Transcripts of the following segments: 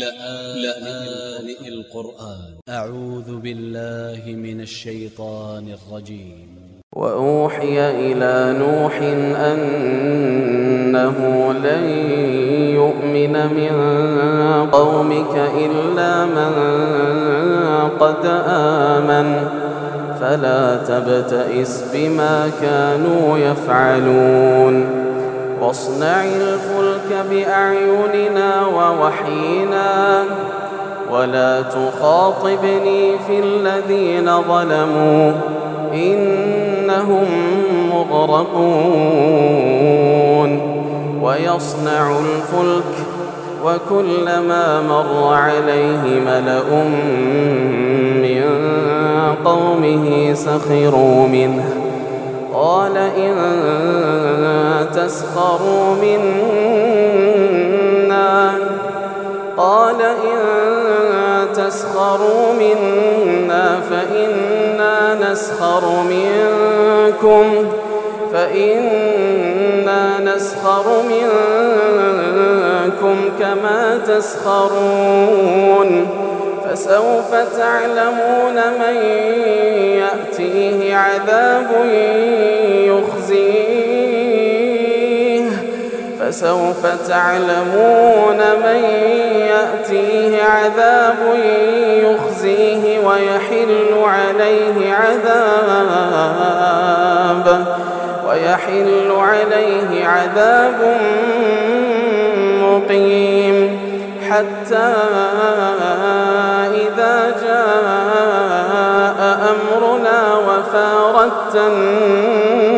لآن القرآن. أ ع و ذ ب ا ل ل ه من ا ل ش ي ط ا ن ا ل ج ي م وأوحي إلى نوح أنه لن يؤمن من قومك إلا من قد آمن. فلا تبتئس بما كانوا يفعلون. واصنع الفلك بأعيننا ووحينا ولا تخاطبني في الذين ظلموا إنهم مغرقون ويصنع الفلك وكلما مر عليه ملأ من قومه سخروا منه قال إن تسخروا منا نسخر منكم فإنا نسخر منكم كما تسخرون. فسوف تعلمون من يأتيه عذاب يخزيه فسوف تعلمون من يأتيه عذاب يخزيه ويحل عليه عذاب ويحل عليه عذاب مقيم حتى إذا جاء أمرنا وفاردت النور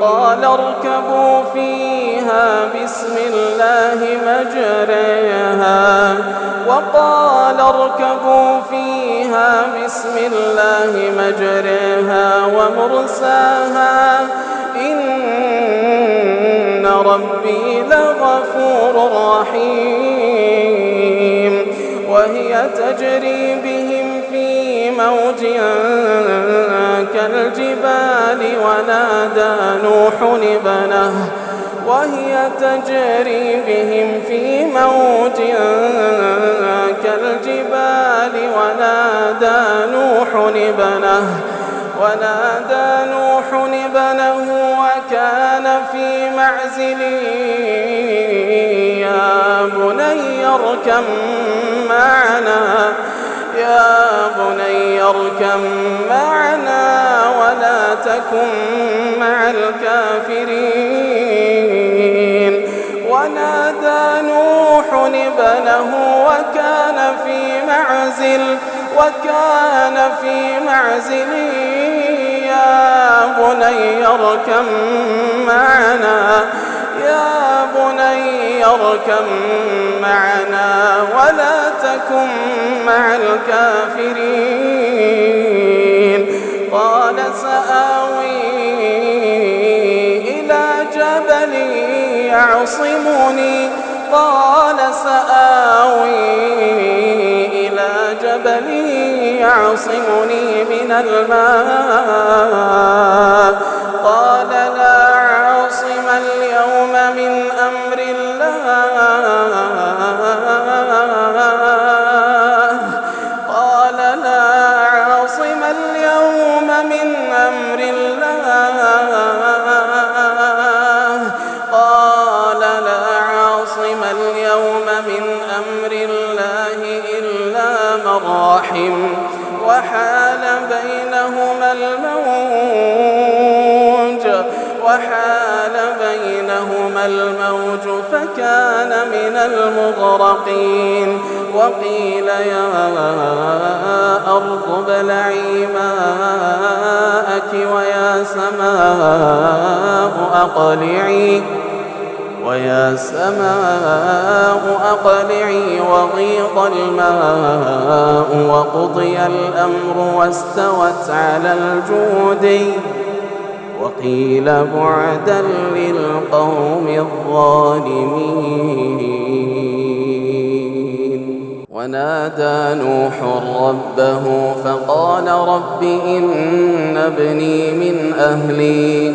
وقال اركبوا فيها بسم الله مجريها. وقال اركبوا فيها بسم الله مجريها ومرساها. إن ربي لغفور رحيم. وهي تجري بهم موج كالجبال ونادى نوح ابنه وهي تجري بهم في موج كالجبال ونادى نوح ابنه ونادى نوح ابنه وكان في معزل يا بني اركم معنا يا بني اركم معنا ولا تكن مع الكافرين. ونادى نوح ابنه وكان في معزل وكان في معزل. يا بني اركم معنا يا بني اركم معنا ولا تكن مع الكافرين. قال سآوي إلى جبل يعصمني. قال سآوي إلى جبل يعصمني من الماء. وحال بينهما الموج وحال بينهما الموج فكان من المغرقين. وقيل يا ابلعي ماءك ويا سماء أقلعي. ويا سماء أقلعي وغيض الماء وقضي الأمر واستوت على الجود. وقيل بعدا للقوم الظالمين. ونادى نوح ربه فقال رب إن ابني من أهلي.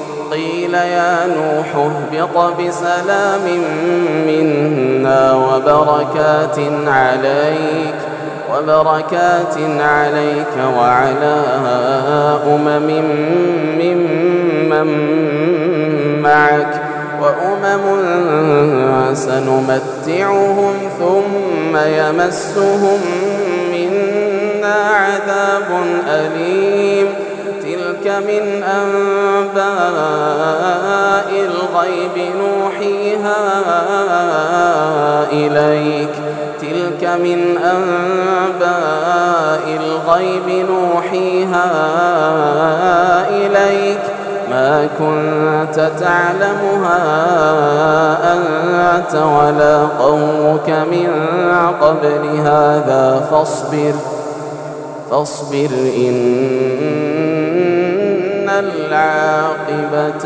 قيل يا نوح اهبط بسلام منا وبركات عليك وبركات عليك وعلى أمم ممن معك وأمم سنمتعهم ثم يمسهم منا عذاب أليم. تلك من أنباء الغيب نوحيها إليك. تلك من أنباء الغيب نوحيها إليك. ما كنت تعلمها أنت ولا قومك من قبل هذا فاصبر فاصبر إن العاقبة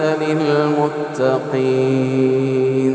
للمتقين